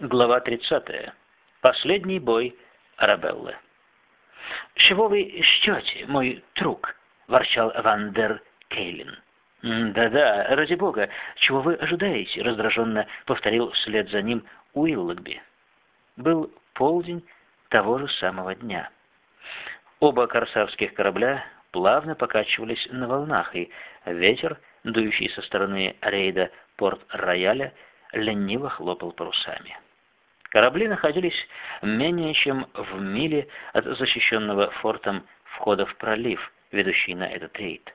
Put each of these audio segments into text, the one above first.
Глава 30. Последний бой Арабеллы. «С чего вы ждете, мой друг?» — ворчал Вандер Кейлин. «Да-да, ради бога, чего вы ожидаете?» — раздраженно повторил вслед за ним Уиллогби. Был полдень того же самого дня. Оба корсарских корабля плавно покачивались на волнах, и ветер, дующий со стороны рейда Порт-Рояля, лениво хлопал парусами. Корабли находились менее чем в миле от защищенного фортом входа в пролив, ведущий на этот рейд.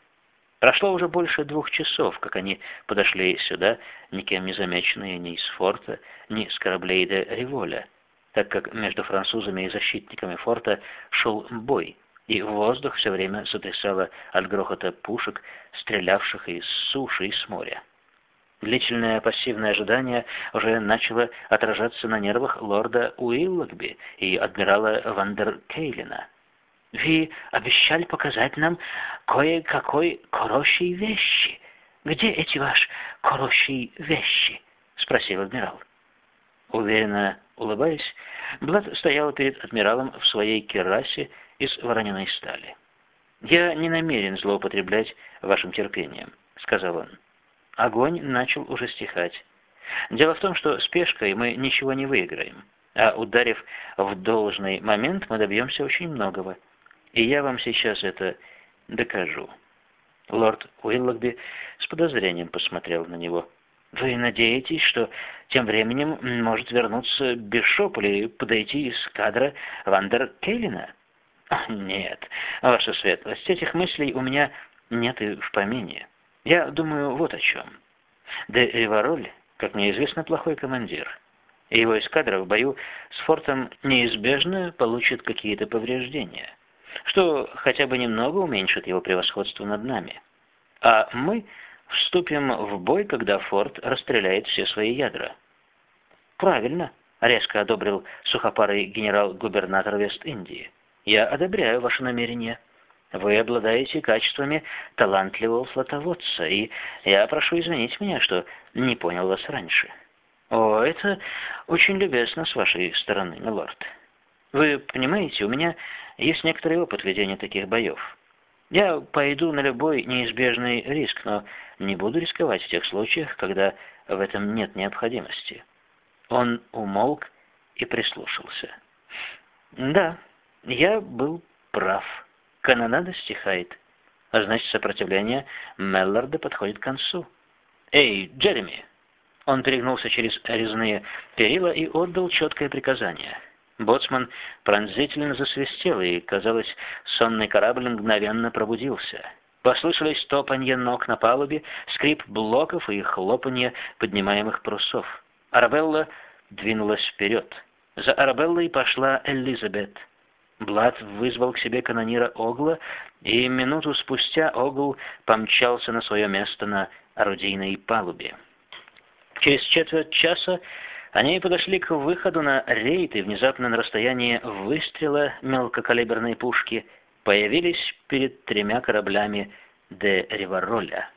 Прошло уже больше двух часов, как они подошли сюда, никем не замеченные ни из форта, ни с кораблей де Револя, так как между французами и защитниками форта шел бой, и воздух все время сотрясало от грохота пушек, стрелявших из суши и с моря. Длительное пассивное ожидание уже начало отражаться на нервах лорда Уиллогби и адмирала Вандеркейлина. «Вы обещали показать нам кое-какой хорошие вещи. Где эти ваши хорошие вещи?» — спросил адмирал. Уверенно улыбаясь, Блад стоял перед адмиралом в своей керасе из вороненой стали. «Я не намерен злоупотреблять вашим терпением», — сказал он. Огонь начал уже стихать. Дело в том, что спешкой мы ничего не выиграем, а ударив в должный момент, мы добьемся очень многого. И я вам сейчас это докажу. Лорд Уиллогби с подозрением посмотрел на него. «Вы надеетесь, что тем временем может вернуться Бишоп или подойти из кадра Вандер Кейлина?» «Нет, ваша светлость, этих мыслей у меня нет и в помине». Я думаю вот о чем. Де Ривароль, как мне известно, плохой командир. И его эскадра в бою с фортом неизбежно получит какие-то повреждения, что хотя бы немного уменьшит его превосходство над нами. А мы вступим в бой, когда форт расстреляет все свои ядра. Правильно, резко одобрил сухопарый генерал-губернатор Вест-Индии. Я одобряю ваше намерение. Вы обладаете качествами талантливого флотоводца, и я прошу извинить меня, что не понял вас раньше. О, это очень любезно с вашей стороны, милорд. Вы понимаете, у меня есть некоторый опыт ведения таких боев. Я пойду на любой неизбежный риск, но не буду рисковать в тех случаях, когда в этом нет необходимости. Он умолк и прислушался. Да, я был прав. Канонада стихает, а значит сопротивление Мелларда подходит к концу. «Эй, Джереми!» Он перегнулся через резные перила и отдал четкое приказание. Боцман пронзительно засвистел, и, казалось, сонный корабль мгновенно пробудился. Послышались топанье ног на палубе, скрип блоков и хлопанье поднимаемых парусов. Арабелла двинулась вперед. За Арабеллой пошла Элизабет. Блад вызвал к себе канонира Огла, и минуту спустя Огл помчался на свое место на орудийной палубе. Через четверть часа они подошли к выходу на рейд, и внезапно на расстоянии выстрела мелкокалиберной пушки появились перед тремя кораблями де Ривароля.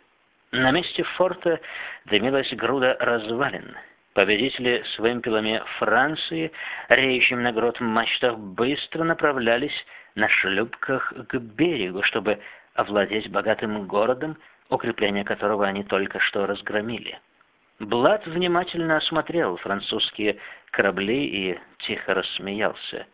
На месте форта дымилась груда развалин — Победители с вымпелами Франции, реющим на грот мачтах, быстро направлялись на шлюпках к берегу, чтобы овладеть богатым городом, укрепление которого они только что разгромили. Блад внимательно осмотрел французские корабли и тихо рассмеялся.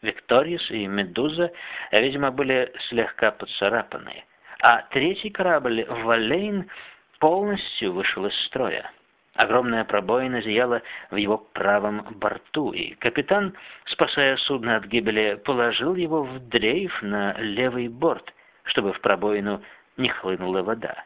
Викториус и Медуза, видимо, были слегка поцарапаны, а третий корабль, Валейн, полностью вышел из строя. Огромная пробоина зияла в его правом борту, и капитан, спасая судно от гибели, положил его в дрейф на левый борт, чтобы в пробоину не хлынула вода.